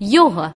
哟呵。